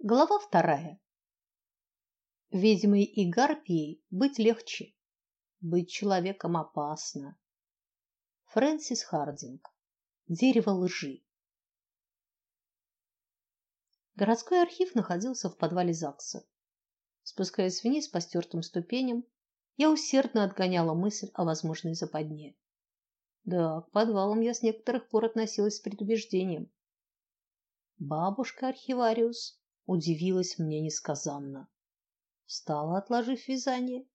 Глава вторая. Ведьмой и гарпией быть легче, быть человеком опасно. Фрэнсис Хардинг. Дерево лжи. Городской архив находился в подвале ЗАГСа. Спускаясь вниз по стертым ступеням, я усердно отгоняла мысль о возможной западне. Да, к подвалам я с некоторых пор относилась с предубеждением. Бабушка архивариус удивилась мне несказанно. Встала, отложив вязание,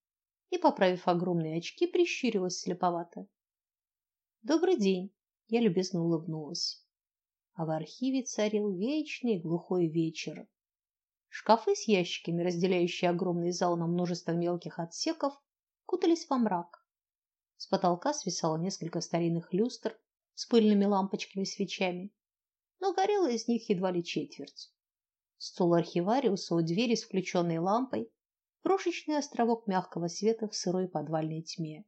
и, поправив огромные очки, прищурилась слеповато. Добрый день, я любезно улыбнулась. А в архиве царил вечный глухой вечер. Шкафы с ящиками, разделяющие огромный зал на множество мелких отсеков, кутались во мрак. С потолка свисало несколько старинных люстр с пыльными лампочками-свечами, но горело из них едва ли четверть стол архивариуса у двери с включенной лампой, крошечный островок мягкого света в сырой подвальной тьме.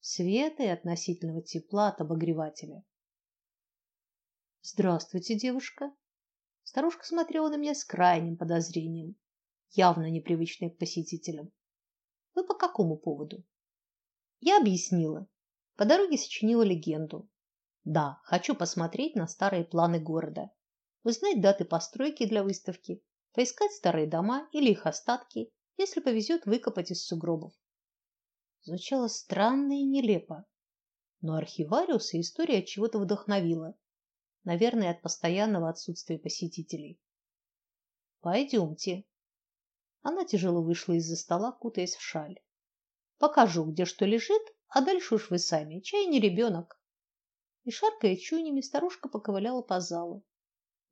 Света и относительного тепла от обогревателя. Здравствуйте, девушка. Старушка смотрела на меня с крайним подозрением, явно непривычная к посетителям. Вы по какому поводу? Я объяснила. По дороге сочинила легенду. Да, хочу посмотреть на старые планы города узнать даты постройки для выставки, поискать старые дома или их остатки, если повезет выкопать из сугробов. Звучало странно и нелепо, но архивариуса история от чего-то вдохновила, наверное, от постоянного отсутствия посетителей. Пойдемте. Она тяжело вышла из-за стола, кутаясь в шаль. Покажу, где что лежит, а дальше уж вы сами, чай не ребенок. И шаркая чунями, старушка поковыляла по залу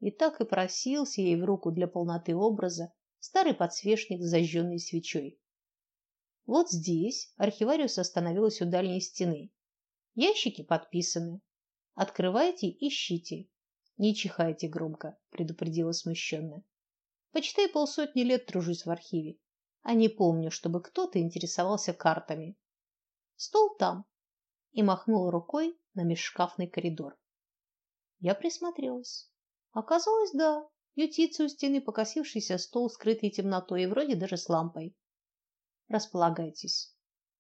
и так и просился ей в руку для полноты образа старый подсвечник с зажженной свечой. Вот здесь архивариус остановилась у дальней стены. Ящики подписаны. Открывайте, ищите. Не чихайте громко, предупредила смущенно. Почитай полсотни лет тружусь в архиве, а не помню, чтобы кто-то интересовался картами. Стол там. И махнула рукой на межшкафный коридор. Я присмотрелась. Оказалось, да, ютится у стены покосившийся стол, скрытый темнотой и вроде даже с лампой. Располагайтесь.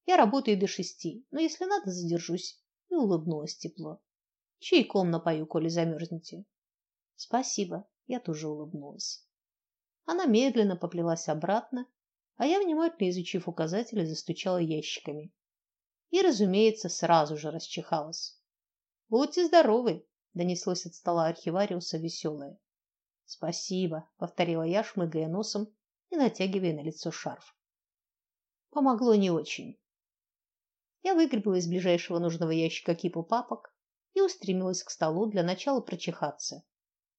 Я работаю до шести, но если надо, задержусь. И улыбнулась тепло. Чайком напою, коли замерзнете. Спасибо. Я тоже улыбнулась. Она медленно поплелась обратно, а я, внимательно изучив указатели, застучала ящиками. И, разумеется, сразу же расчихалась. Будьте здоровы, донеслось от стола архивариуса веселое. Спасибо, повторила я, шмыгая носом и натягивая на лицо шарф. Помогло не очень. Я выгребла из ближайшего нужного ящика кипу папок и устремилась к столу для начала прочихаться,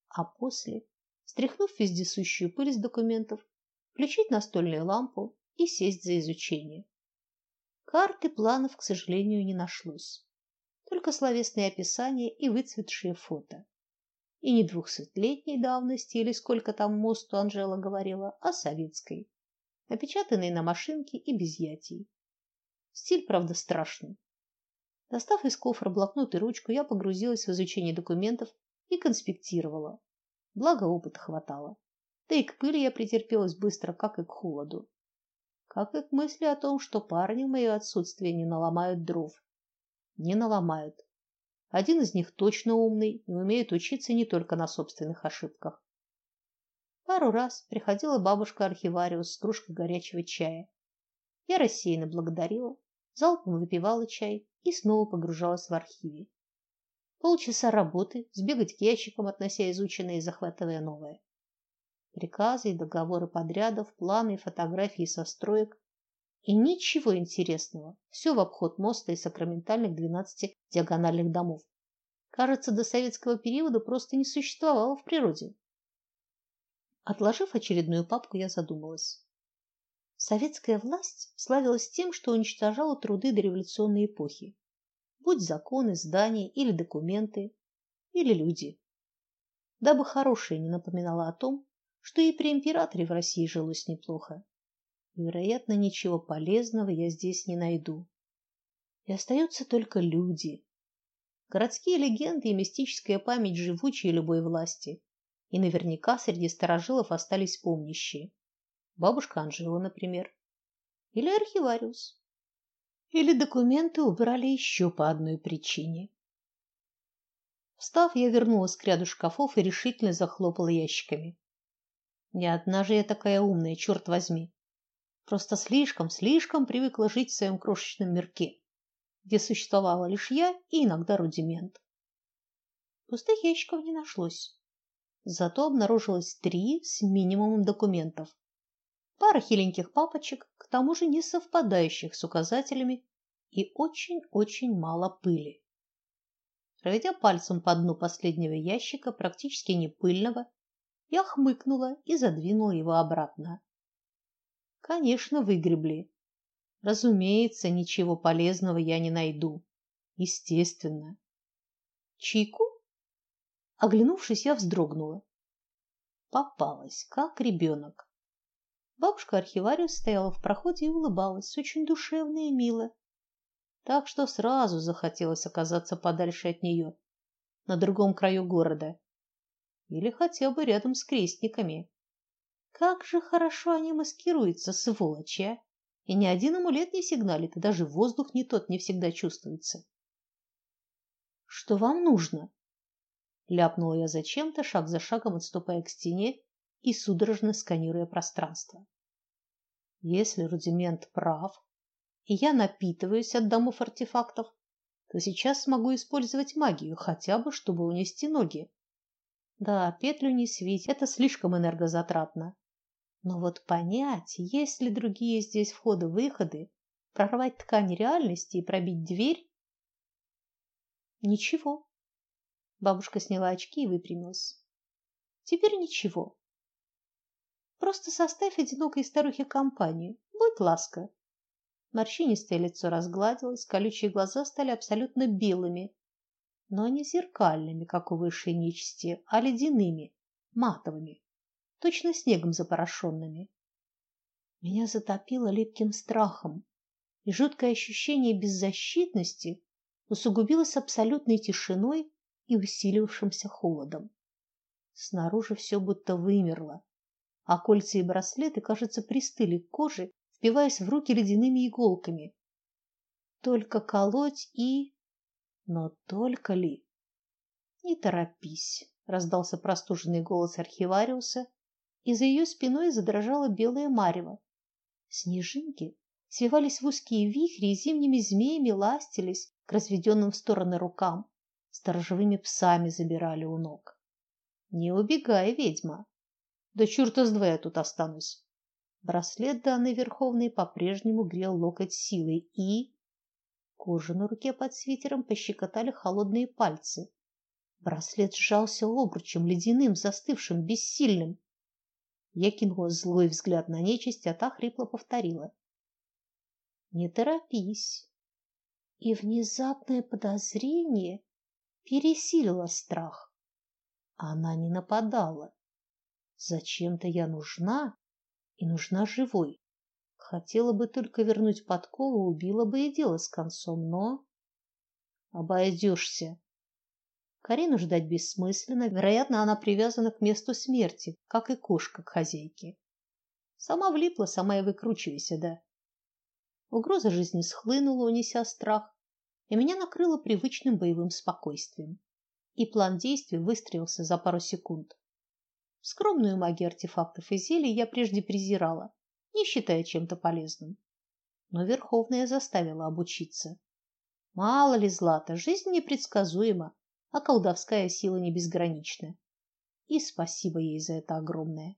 а после, стряхнув вездесущую пыль с документов, включить настольную лампу и сесть за изучение. Карты планов, к сожалению, не нашлось только словесные описания и выцветшие фото. И не двухсотлетней давности, или сколько там мосту Анжела говорила, а советской, напечатанной на машинке и без ятий. Стиль, правда, страшный. Достав из кофра блокнот и ручку, я погрузилась в изучение документов и конспектировала. Благо опыта хватало. Да и к пыли я претерпелась быстро, как и к холоду. Как и к мысли о том, что парни в мое отсутствие не наломают дров не наломают. Один из них точно умный и умеет учиться не только на собственных ошибках. Пару раз приходила бабушка-архивариус с кружкой горячего чая. Я рассеянно благодарила, залпом выпивала чай и снова погружалась в архивы. Полчаса работы, сбегать к ящикам, относя изученное и захватывая новое. Приказы и договоры подрядов, планы и фотографии со строек и ничего интересного. Все в обход моста и сакраментальных двенадцати диагональных домов. Кажется, до советского периода просто не существовало в природе. Отложив очередную папку, я задумалась. Советская власть славилась тем, что уничтожала труды дореволюционной эпохи. Будь законы, здания или документы, или люди. Дабы хорошее не напоминало о том, что и при императоре в России жилось неплохо вероятно, ничего полезного я здесь не найду. И остаются только люди. Городские легенды и мистическая память живучие любой власти. И наверняка среди старожилов остались помнящие. Бабушка Анжела, например, или архивариус. Или документы убрали еще по одной причине. Встав, я вернулась к ряду шкафов и решительно захлопала ящиками. Не одна же я такая умная, черт возьми. Просто слишком, слишком привыкла жить в своем крошечном мирке, где существовала лишь я и иногда рудимент. Пустых ящиков не нашлось. Зато обнаружилось три с минимумом документов. Пара хиленьких папочек, к тому же не совпадающих с указателями, и очень-очень мало пыли. Проведя пальцем по дну последнего ящика, практически не пыльного, я хмыкнула и задвинула его обратно. Конечно, выгребли. Разумеется, ничего полезного я не найду. Естественно. Чайку? Оглянувшись, я вздрогнула. Попалась, как ребенок. Бабушка-архивариус стояла в проходе и улыбалась, очень душевно и мило. Так что сразу захотелось оказаться подальше от нее, на другом краю города, или хотя бы рядом с крестниками. Как же хорошо они маскируются, сволочи, а! И ни один амулет не сигналит, и даже воздух не тот не всегда чувствуется. Что вам нужно? ляпнула я зачем-то, шаг за шагом отступая к стене и судорожно сканируя пространство. Если рудимент прав, и я напитываюсь от домов артефактов, то сейчас смогу использовать магию, хотя бы чтобы унести ноги. Да, петлю не свить это слишком энергозатратно. Но вот понять, есть ли другие здесь входы-выходы, прорвать ткань реальности и пробить дверь Ничего. Бабушка сняла очки и выпрямилась. Теперь ничего. Просто составь одинокой старухе компанию. Будь ласка. Морщинистое лицо разгладилось, колючие глаза стали абсолютно белыми, но не зеркальными, как у высшей нечисти, а ледяными, матовыми точно снегом запорошенными. Меня затопило липким страхом, и жуткое ощущение беззащитности усугубилось абсолютной тишиной и усилившимся холодом. Снаружи все будто вымерло, а кольца и браслеты, кажется, пристыли к коже, впиваясь в руки ледяными иголками. Только колоть и но только ли? Не торопись, раздался простуженный голос архивариуса, и за ее спиной задрожало белое марево. Снежинки свивались в узкие вихри и зимними змеями ластились к разведенным в стороны рукам, сторожевыми псами забирали у ног. Не убегай, ведьма. Да чёрта с два я тут останусь. Браслет данной верховной по-прежнему грел локоть силой и кожу на руке под свитером пощекотали холодные пальцы. Браслет сжался обручем, ледяным, застывшим, бессильным. Я кинула злой взгляд на нечисть, а та хрипло повторила: "Не торопись". И внезапное подозрение пересилило страх. Она не нападала. Зачем-то я нужна и нужна живой. Хотела бы только вернуть подкову, убила бы и дело с концом, но обойдешься. Карину ждать бессмысленно, вероятно, она привязана к месту смерти, как и кошка к хозяйке. Сама влипла, сама и выкручивайся, да. Угроза жизни схлынула, унеся страх, и меня накрыло привычным боевым спокойствием. И план действий выстроился за пару секунд. Скромную магию артефактов и зелий я прежде презирала, не считая чем-то полезным. Но Верховная заставила обучиться. Мало ли злата, жизнь непредсказуема, а колдовская сила не безгранична. И спасибо ей за это огромное.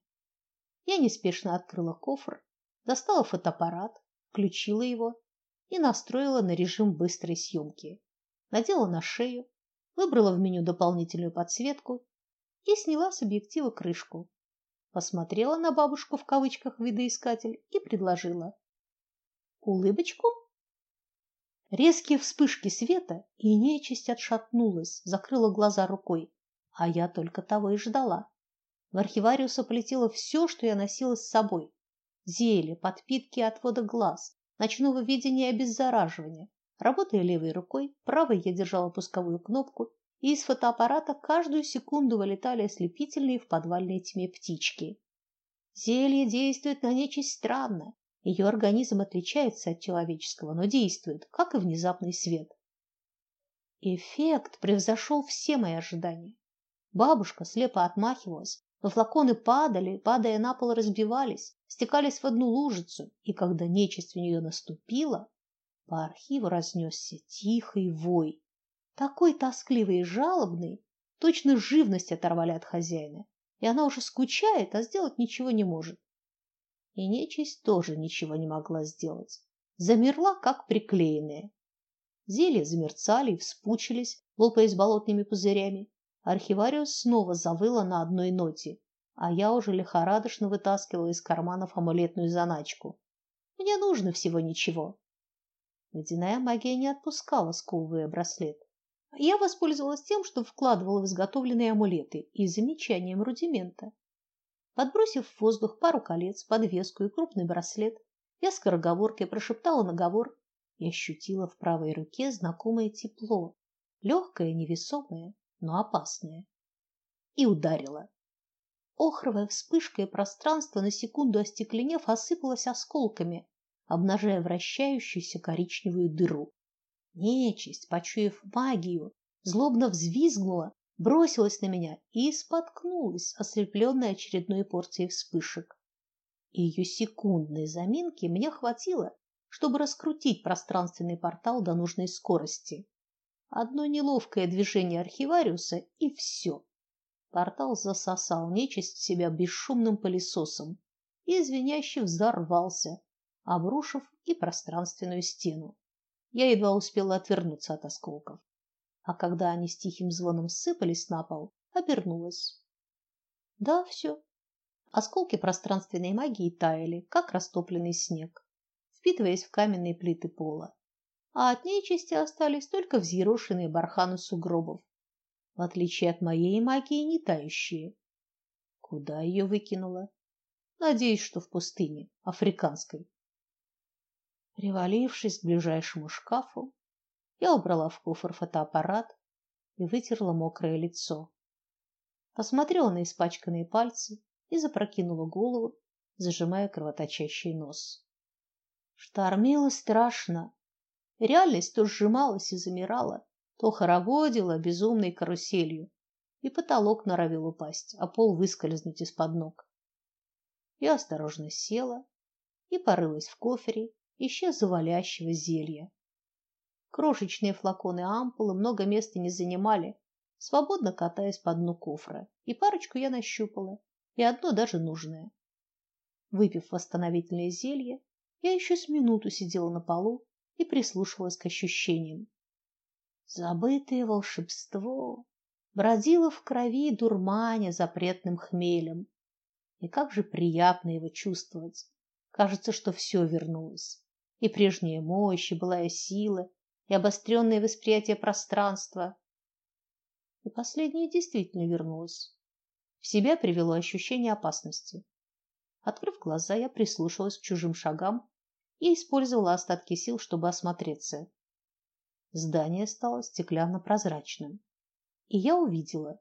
Я неспешно открыла кофр, достала фотоаппарат, включила его и настроила на режим быстрой съемки. Надела на шею, выбрала в меню дополнительную подсветку и сняла с объектива крышку. Посмотрела на бабушку в кавычках видоискатель и предложила: "Улыбочку?" Резкие вспышки света, и нечисть отшатнулась, закрыла глаза рукой, а я только того и ждала. В архивариуса полетело все, что я носила с собой: зелье, подпитки отвода глаз, ночного видения и обеззараживания. Работая левой рукой, правой я держала пусковую кнопку и из фотоаппарата каждую секунду вылетали ослепительные в подвальной тьме птички. Зелье действует на нечисть странно. Ее организм отличается от человеческого, но действует, как и внезапный свет. Эффект превзошел все мои ожидания. Бабушка слепо отмахивалась, но флаконы падали, падая на пол, разбивались, стекались в одну лужицу, и когда нечисть в нее наступила, по архиву разнесся тихий вой, такой тоскливый и жалобный, точно живность оторвали от хозяина и она уже скучает, а сделать ничего не может. И нечисть тоже ничего не могла сделать. Замерла, как приклеенная. Зелья замерцали и вспучились, лопаясь болотными пузырями. Архивариус снова завыла на одной ноте, а я уже лихорадочно вытаскивала из карманов амулетную заначку. Мне нужно всего ничего. Водяная магия не отпускала, сковывая браслет. Я воспользовалась тем, что вкладывала в изготовленные амулеты и замечанием рудимента. Подбросив в воздух пару колец, подвеску и крупный браслет, я скороговоркой прошептала наговор и ощутила в правой руке знакомое тепло, легкое, невесомое, но опасное. И ударила. Охровая вспышка и пространство на секунду остекленев осыпалось осколками, обнажая вращающуюся коричневую дыру. Нечисть, почуяв магию, злобно взвизгнула, бросилась на меня и споткнулась, ослепленная очередной порцией вспышек. Ее секундной заминки мне хватило, чтобы раскрутить пространственный портал до нужной скорости. Одно неловкое движение архивариуса и все. Портал засосал нечисть в себя бесшумным пылесосом и звеняще взорвался, обрушив и пространственную стену. Я едва успела отвернуться от осколков. А когда они с тихим звоном сыпались на пол, обернулась. Да, все. Осколки пространственной магии таяли, как растопленный снег, впитываясь в каменные плиты пола. А от нечисти остались только взъерошенные барханы сугробов, в отличие от моей магии не тающие. Куда ее выкинула? Надеюсь, что в пустыне, африканской. Привалившись к ближайшему шкафу, я убрала в кофр фотоаппарат и вытерла мокрое лицо. Посмотрела на испачканные пальцы и запрокинула голову, зажимая кровоточащий нос. Штормило страшно. Реальность то сжималась и замирала, то хороводила безумной каруселью, и потолок норовил упасть, а пол выскользнуть из-под ног. Я осторожно села и порылась в кофре, ища завалящего зелья. Крошечные флаконы ампулы много места не занимали, свободно катаясь по дну кофра. И парочку я нащупала, и одно даже нужное. Выпив восстановительное зелье, я еще с минуту сидела на полу и прислушивалась к ощущениям. Забытое волшебство бродило в крови дурманя запретным хмелем. И как же приятно его чувствовать. Кажется, что все вернулось и прежняя мощь, и былая сила, и обостренное восприятие пространства. И последнее действительно вернулось. В себя привело ощущение опасности. Открыв глаза, я прислушалась к чужим шагам и использовала остатки сил, чтобы осмотреться. Здание стало стеклянно-прозрачным, и я увидела.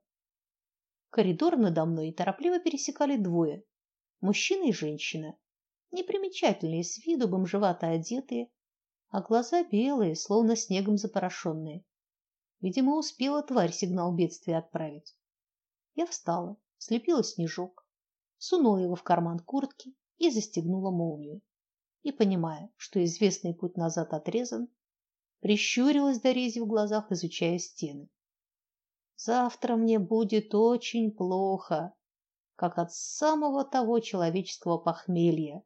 Коридор надо мной торопливо пересекали двое: мужчина и женщина непримечательные с виду, бомжевато одетые, а глаза белые, словно снегом запорошенные. Видимо, успела тварь сигнал бедствия отправить. Я встала, слепила снежок, сунула его в карман куртки и застегнула молнию. И понимая, что известный путь назад отрезан, прищурилась до рези в глазах, изучая стены. Завтра мне будет очень плохо, как от самого того человеческого похмелья,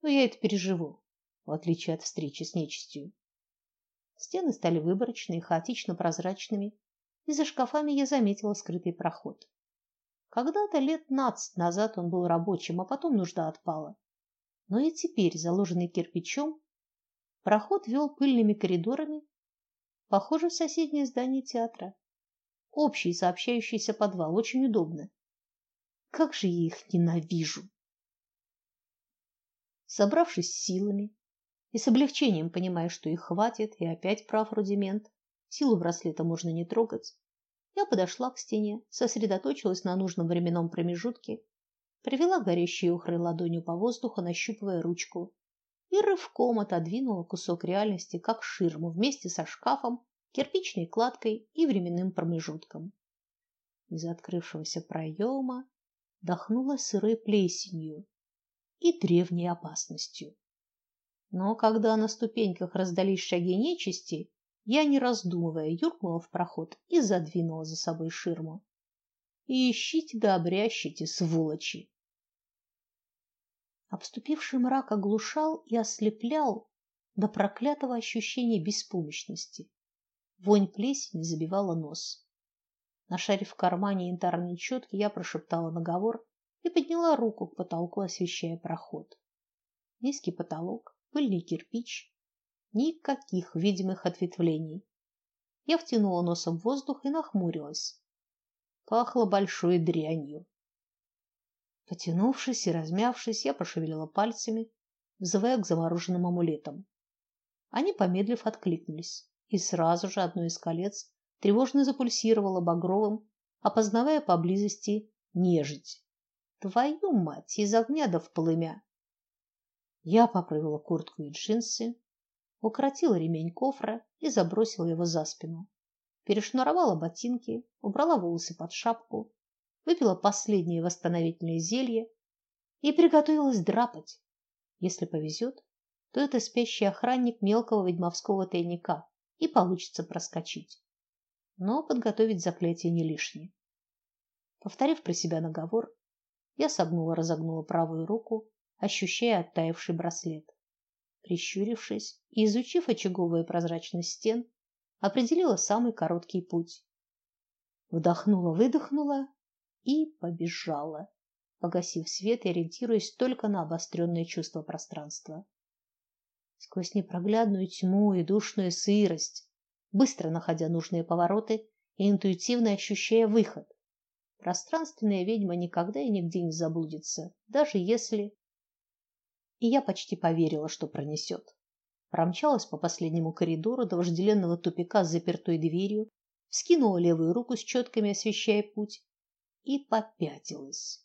но я это переживу, в отличие от встречи с нечистью. Стены стали выборочными, хаотично прозрачными, и за шкафами я заметила скрытый проход. Когда-то лет 15 назад он был рабочим, а потом нужда отпала. Но и теперь, заложенный кирпичом, проход вел пыльными коридорами, похоже, в соседнее здание театра. Общий сообщающийся подвал, очень удобно. Как же я их ненавижу. Собравшись силами и с облегчением понимая, что их хватит, и опять прав рудимент, силу браслета можно не трогать, Я подошла к стене, сосредоточилась на нужном временном промежутке, провела горящей охрой ладонью по воздуху, нащупывая ручку, и рывком отодвинула кусок реальности, как ширму, вместе со шкафом, кирпичной кладкой и временным промежутком. Из открывшегося проема дохнуло сырой плесенью и древней опасностью. Но когда на ступеньках раздались шаги нечисти, я, не раздумывая, юркнула в проход и задвинула за собой ширму. Ищите да обрящите, сволочи! Обступивший мрак оглушал и ослеплял до проклятого ощущения беспомощности. Вонь плесени забивала нос. Нашарив в кармане янтарные четки, я прошептала наговор и подняла руку к потолку, освещая проход. Низкий потолок, пыльный кирпич, никаких видимых ответвлений. Я втянула носом воздух и нахмурилась. Пахло большой дрянью. Потянувшись и размявшись, я пошевелила пальцами, взывая к замороженным амулетам. Они, помедлив, откликнулись, и сразу же одно из колец тревожно запульсировало багровым, опознавая поблизости нежить. Твою мать, из огня да в полымя. Я поправила куртку и джинсы, укоротила ремень кофра и забросила его за спину. Перешнуровала ботинки, убрала волосы под шапку, выпила последнее восстановительное зелье и приготовилась драпать. Если повезет, то это спящий охранник мелкого ведьмовского тайника, и получится проскочить. Но подготовить заклятие не лишнее. Повторив про себя наговор, я согнула-разогнула правую руку, ощущая оттаивший браслет. Прищурившись и изучив очаговую прозрачность стен, определила самый короткий путь. Вдохнула-выдохнула и побежала, погасив свет и ориентируясь только на обостренное чувство пространства. Сквозь непроглядную тьму и душную сырость, быстро находя нужные повороты и интуитивно ощущая выход. Пространственная ведьма никогда и нигде не заблудится, даже если И я почти поверила, что пронесет. Промчалась по последнему коридору до вожделенного тупика с запертой дверью, вскинула левую руку с четками, освещая путь, и попятилась.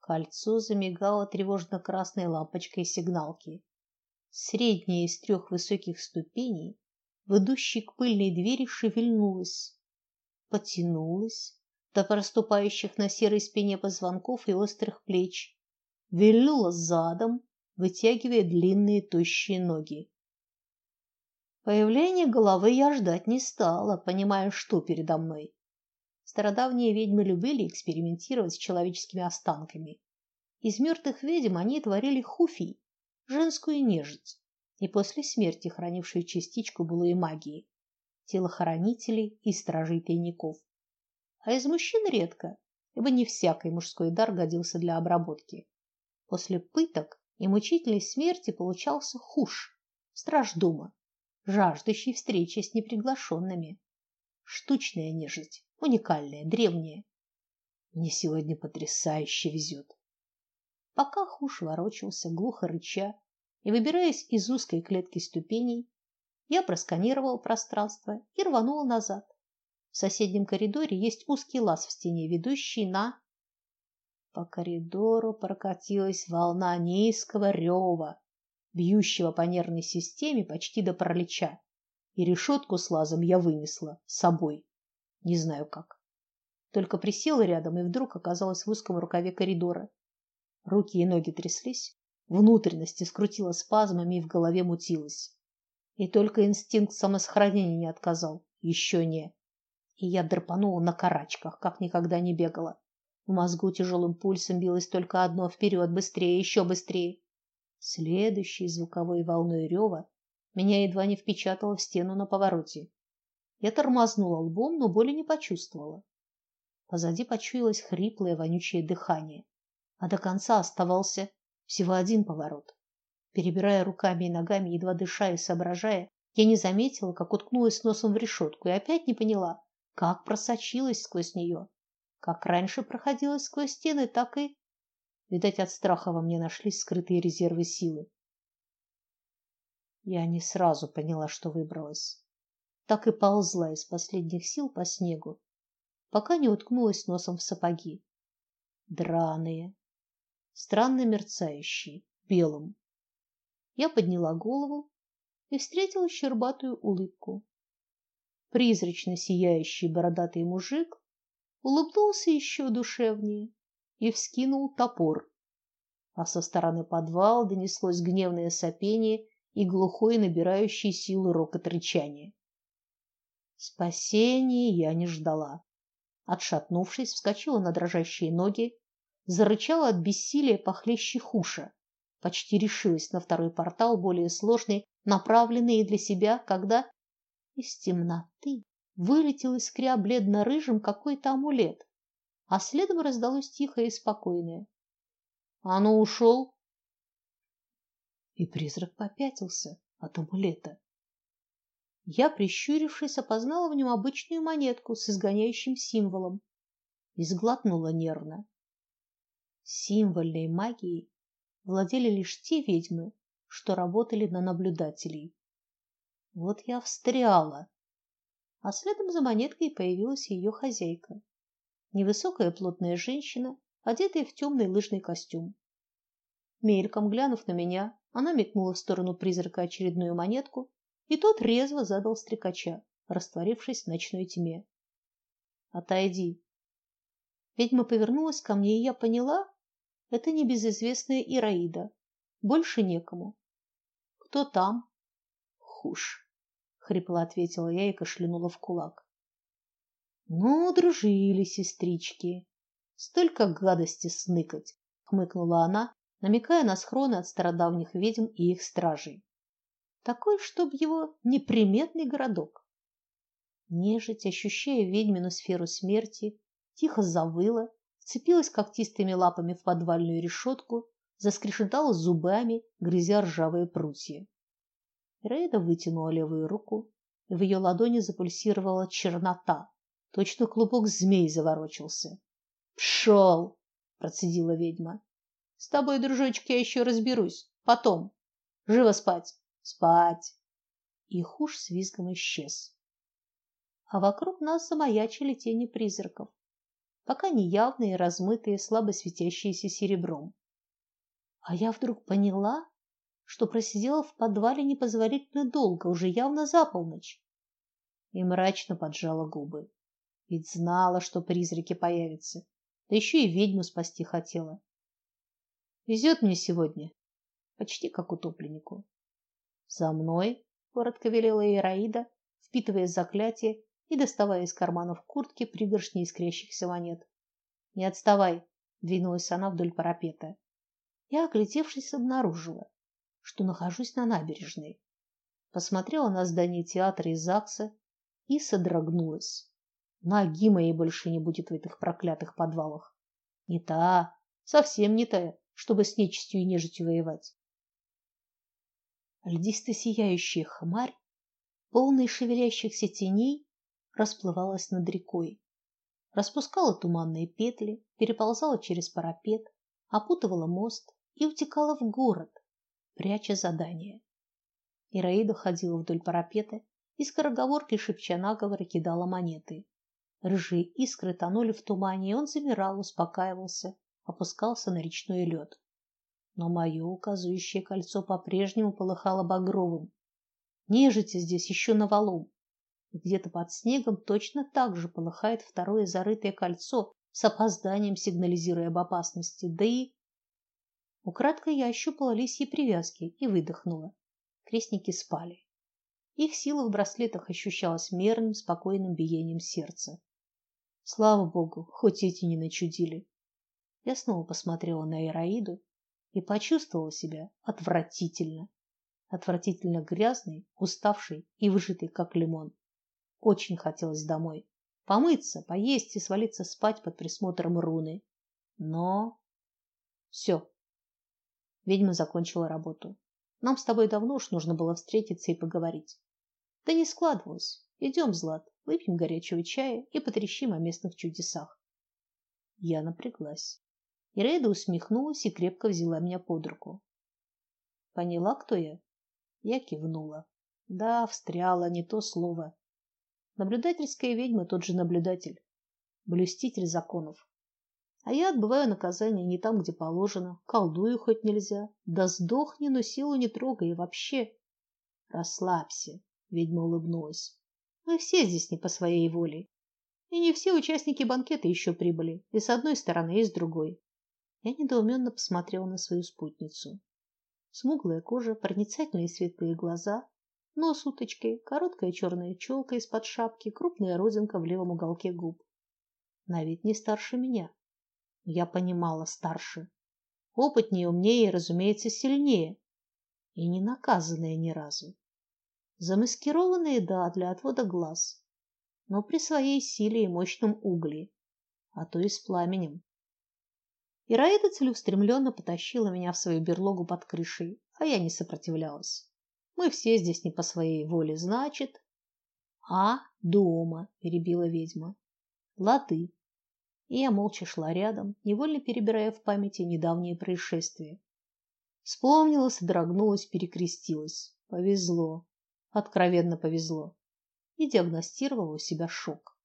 Кольцо замигало тревожно-красной лампочкой сигналки. Средняя из трех высоких ступеней, ведущей к пыльной двери, шевельнулась, потянулась до проступающих на серой спине позвонков и острых плеч, вильнула задом, вытягивая длинные тощие ноги. Появления головы я ждать не стала, понимая, что передо мной. Стародавние ведьмы любили экспериментировать с человеческими останками. Из мертвых ведьм они творили хуфий, женскую нежить, и после смерти хранившую частичку былой магии, телохранителей и стражей тайников. А из мужчин редко, ибо не всякий мужской дар годился для обработки. После пыток и мучительной смерти получался хуш, страж дома, жаждущий встречи с неприглашенными. Штучная нежить уникальное, древнее. Мне сегодня потрясающе везет. Пока Хуш ворочался, глухо рыча, и выбираясь из узкой клетки ступеней, я просканировал пространство и рванул назад. В соседнем коридоре есть узкий лаз в стене, ведущий на По коридору прокатилась волна низкого рева, бьющего по нервной системе почти до паралича, и решетку с лазом я вынесла с собой. Не знаю как. Только присела рядом и вдруг оказалась в узком рукаве коридора. Руки и ноги тряслись, внутренности скрутило спазмами и в голове мутилось. И только инстинкт самосохранения не отказал. Еще не. И я драпанула на карачках, как никогда не бегала. В мозгу тяжелым пульсом билось только одно: вперед, быстрее, еще быстрее. Следующей звуковой волной рева меня едва не впечатало в стену на повороте. Я тормознула лбом, но боли не почувствовала. Позади почуялось хриплое вонючее дыхание, а до конца оставался всего один поворот. Перебирая руками и ногами, едва дыша и соображая, я не заметила, как уткнулась носом в решетку и опять не поняла, как просочилась сквозь нее. Как раньше проходила сквозь стены, так и Видать, от страха во мне нашлись скрытые резервы силы. Я не сразу поняла, что выбралась так и ползла из последних сил по снегу, пока не уткнулась носом в сапоги. Драные, странно мерцающие, белым. Я подняла голову и встретила щербатую улыбку. Призрачно сияющий бородатый мужик улыбнулся еще душевнее и вскинул топор. А со стороны подвала донеслось гневное сопение и глухой набирающий силу рокот рычания. Спасения я не ждала. Отшатнувшись, вскочила на дрожащие ноги, зарычала от бессилия похлеще хуша. Почти решилась на второй портал, более сложный, направленный для себя, когда из темноты вылетел искря бледно-рыжим какой-то амулет, а следом раздалось тихое и спокойное: "А ну ушел!» И призрак попятился от амулета. Я, прищурившись, опознала в нем обычную монетку с изгоняющим символом и сглотнула нервно. Символьной магией владели лишь те ведьмы, что работали на наблюдателей. Вот я встряла. А следом за монеткой появилась ее хозяйка. Невысокая плотная женщина, одетая в темный лыжный костюм. Мельком глянув на меня, она метнула в сторону призрака очередную монетку, и тот резво задал стрекача, растворившись в ночной тьме. Отойди. Ведьма повернулась ко мне, и я поняла, это небезызвестная Ираида. Больше некому. Кто там? Хуш хрипло ответила я и кашлянула в кулак. Ну, дружили сестрички. Столько гадости сныкать, хмыкнула она, намекая на схроны от стародавних ведьм и их стражей. Такой, чтоб его неприметный городок. Нежить, ощущая ведьмину сферу смерти, тихо завыла, вцепилась когтистыми лапами в подвальную решетку, заскрежетала зубами, грызя ржавые прутья. Рейда вытянула левую руку, и в ее ладони запульсировала чернота. Точно клубок змей заворочился. «Пшел!» – процедила ведьма. С тобой, дружочек, я еще разберусь. Потом. Живо спать. Спать. И хуш с визгом исчез. А вокруг нас замаячили тени призраков, пока неявные, размытые, слабо светящиеся серебром. А я вдруг поняла, что просидела в подвале непозволительно долго, уже явно за полночь. И мрачно поджала губы. Ведь знала, что призраки появятся. Да еще и ведьму спасти хотела. Везет мне сегодня, почти как утопленнику. За мной, коротко велела Ираида, впитывая заклятие и доставая из карманов куртки пригоршни искрящихся монет. Не отставай, двинулась она вдоль парапета. Я, оглядевшись, обнаружила, что нахожусь на набережной. Посмотрела на здание театра и ЗАГСа и содрогнулась. Ноги моей больше не будет в этих проклятых подвалах. Не та, совсем не та, чтобы с нечистью и нежитью воевать. Льдисто сияющая хмарь, полная шевелящихся теней, расплывалась над рекой, распускала туманные петли, переползала через парапет, опутывала мост и утекала в город, пряча задание. Ираида ходила вдоль парапета и скороговоркой шепча наговоры кидала монеты. Рыжие искры тонули в тумане, и он замирал, успокаивался, опускался на речной лед. Но мое указывающее кольцо по-прежнему полыхало багровым. Нежити здесь еще навалом. Где-то под снегом точно так же полыхает второе зарытое кольцо, с опозданием сигнализируя об опасности. Да и Украдкой я ощупала лисьи привязки и выдохнула. Крестники спали. Их сила в браслетах ощущалась мерным, спокойным биением сердца. Слава богу, хоть эти не начудили. Я снова посмотрела на Ираиду и почувствовала себя отвратительно. Отвратительно грязной, уставшей и выжатой, как лимон. Очень хотелось домой. Помыться, поесть и свалиться спать под присмотром руны. Но все. Ведьма закончила работу. Нам с тобой давно уж нужно было встретиться и поговорить. Да не складывалось. Идем, Злат, выпьем горячего чая и потрещим о местных чудесах. Я напряглась. Ираида усмехнулась и крепко взяла меня под руку. Поняла, кто я? Я кивнула. Да, встряла, не то слово. Наблюдательская ведьма тот же наблюдатель. блюститель законов. А я отбываю наказание не там, где положено, колдую хоть нельзя. Да сдохни, но силу не трогай и вообще. Расслабься, ведьма улыбнулась. Мы все здесь не по своей воле. И не все участники банкета еще прибыли, и с одной стороны, и с другой. Я недоуменно посмотрела на свою спутницу. Смуглая кожа, проницательные светлые глаза, нос уточкой, короткая черная челка из-под шапки, крупная родинка в левом уголке губ. На вид не старше меня. Я понимала старше. Опытнее, умнее и, разумеется, сильнее. И не наказанная ни разу. Замаскированная, да, для отвода глаз. Но при своей силе и мощном угле. А то и с пламенем. Ираида целеустремленно потащила меня в свою берлогу под крышей, а я не сопротивлялась. Мы все здесь не по своей воле, значит. А дома, перебила ведьма. Лады и я молча шла рядом, невольно перебирая в памяти недавние происшествия. Вспомнила, содрогнулась, перекрестилась. Повезло, откровенно повезло. И диагностировала у себя шок.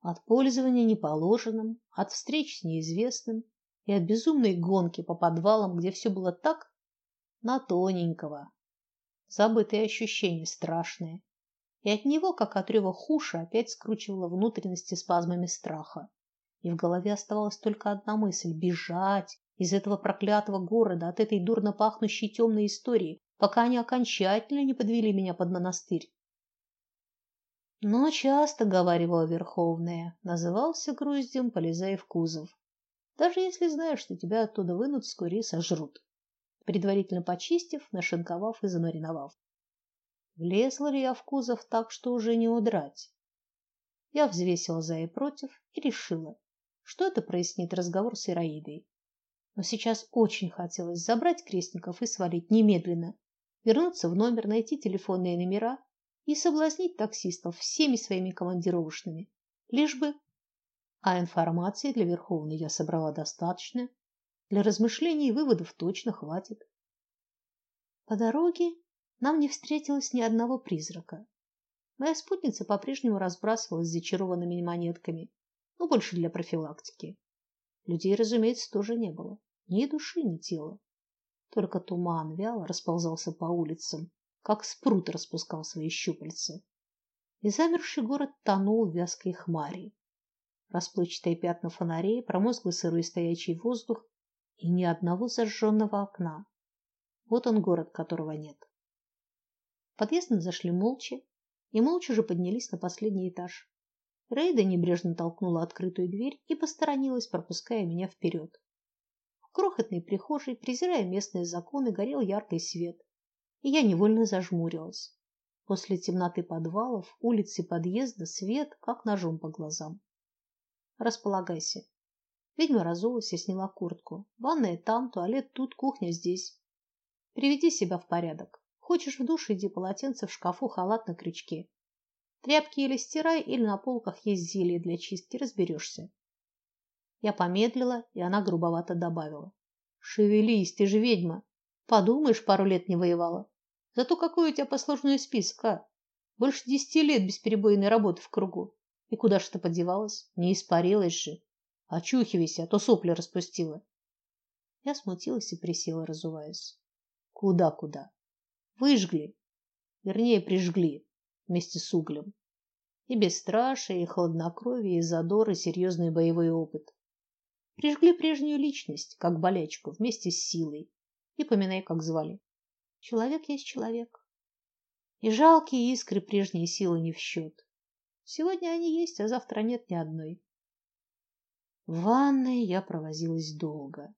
От пользования неположенным, от встреч с неизвестным и от безумной гонки по подвалам, где все было так на тоненького. Забытые ощущения страшные. И от него, как от рева хуша, опять скручивало внутренности спазмами страха и в голове оставалась только одна мысль бежать из этого проклятого города, от этой дурно пахнущей темной истории, пока они окончательно не подвели меня под монастырь. Но часто говаривала Верховная, назывался груздем, полезая в кузов. Даже если знаешь, что тебя оттуда вынут вскоре и сожрут, предварительно почистив, нашинковав и замариновав. Влезла ли я в кузов так, что уже не удрать? Я взвесила за и против и решила, что это прояснит разговор с Ираидой. Но сейчас очень хотелось забрать крестников и свалить немедленно, вернуться в номер, найти телефонные номера и соблазнить таксистов всеми своими командировочными, лишь бы а информации для Верховной я собрала достаточно, для размышлений и выводов точно хватит. По дороге нам не встретилось ни одного призрака. Моя спутница по-прежнему разбрасывалась зачарованными монетками, но больше для профилактики. Людей, разумеется, тоже не было, ни души, ни тела. Только туман вяло расползался по улицам, как спрут распускал свои щупальца. И замерший город тонул в вязкой хмари. Расплывчатые пятна фонарей, промозглый сырой стоячий воздух и ни одного зажженного окна. Вот он город, которого нет. В подъезд мы зашли молча и молча же поднялись на последний этаж. Рейда небрежно толкнула открытую дверь и посторонилась, пропуская меня вперед. В крохотной прихожей, презирая местные законы, горел яркий свет, и я невольно зажмурилась. После темноты подвалов, улиц и подъезда свет как ножом по глазам. Располагайся. Ведьма разулась и сняла куртку. Ванная там, туалет тут, кухня здесь. Приведи себя в порядок. Хочешь в душ, иди полотенце в шкафу, халат на крючке. Тряпки или стирай, или на полках есть зелье для чистки, разберешься. Я помедлила, и она грубовато добавила: "Шевелись, ты же ведьма. Подумаешь, пару лет не воевала. Зато какой у тебя послужной список, а? Больше десяти лет бесперебойной работы в кругу. И куда ж ты подевалась? Не испарилась же. Очухивайся, а то сопли распустила". Я смутилась и присела, разуваясь. Куда, куда? Выжгли. Вернее, прижгли вместе с углем. И бесстрашие, и хладнокровие, и задор, и серьезный боевой опыт. Прижгли прежнюю личность, как болячку, вместе с силой. И поминай, как звали. Человек есть человек. И жалкие искры прежней силы не в счет. Сегодня они есть, а завтра нет ни одной. В ванной я провозилась долго.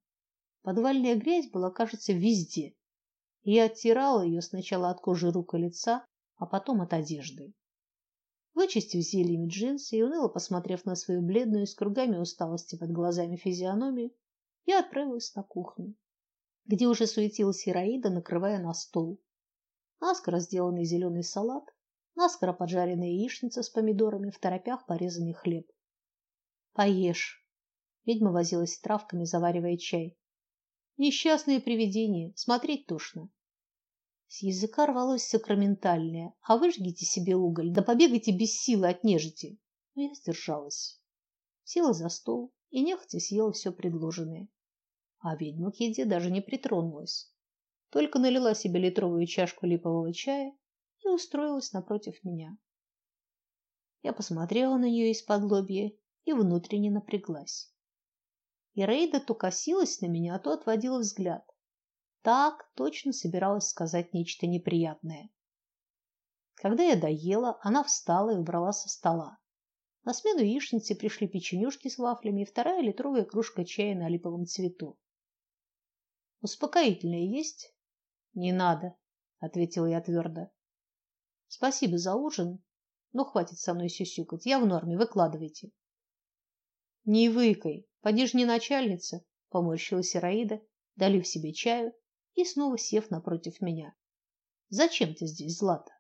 Подвальная грязь была, кажется, везде. Я оттирала ее сначала от кожи рук и лица, а потом от одежды. Вычистив зельями джинсы и уныло посмотрев на свою бледную с кругами усталости под глазами физиономию, я отправилась на кухню, где уже суетилась Ираида, накрывая на стол. Наскоро сделанный зеленый салат, наскоро поджаренная яичница с помидорами, в торопях порезанный хлеб. Поешь. Ведьма возилась с травками, заваривая чай. Несчастные привидения, смотреть тошно. С языка рвалось сакраментальное: "А выжгите себе уголь, да побегайте без силы от нежити". Но я сдержалась. села за стол и нехотя съела все предложенное. А ведьма к еде даже не притронулась. Только налила себе литровую чашку липового чая и устроилась напротив меня. Я посмотрела на нее из-под лобья и внутренне напряглась. Ираида то косилась на меня, а то отводила взгляд. Так точно собиралась сказать нечто неприятное. Когда я доела, она встала и убрала со стола. На смену яичнице пришли печенюшки с вафлями и вторая литровая кружка чая на липовом цвету. Успокоительное есть? Не надо, ответила я твердо. Спасибо за ужин, но хватит со мной сюсюкать. Я в норме, выкладывайте. Не выкай, поди не начальница, поморщилась Ираида, долив себе чаю и снова сев напротив меня. Зачем ты здесь, Злата?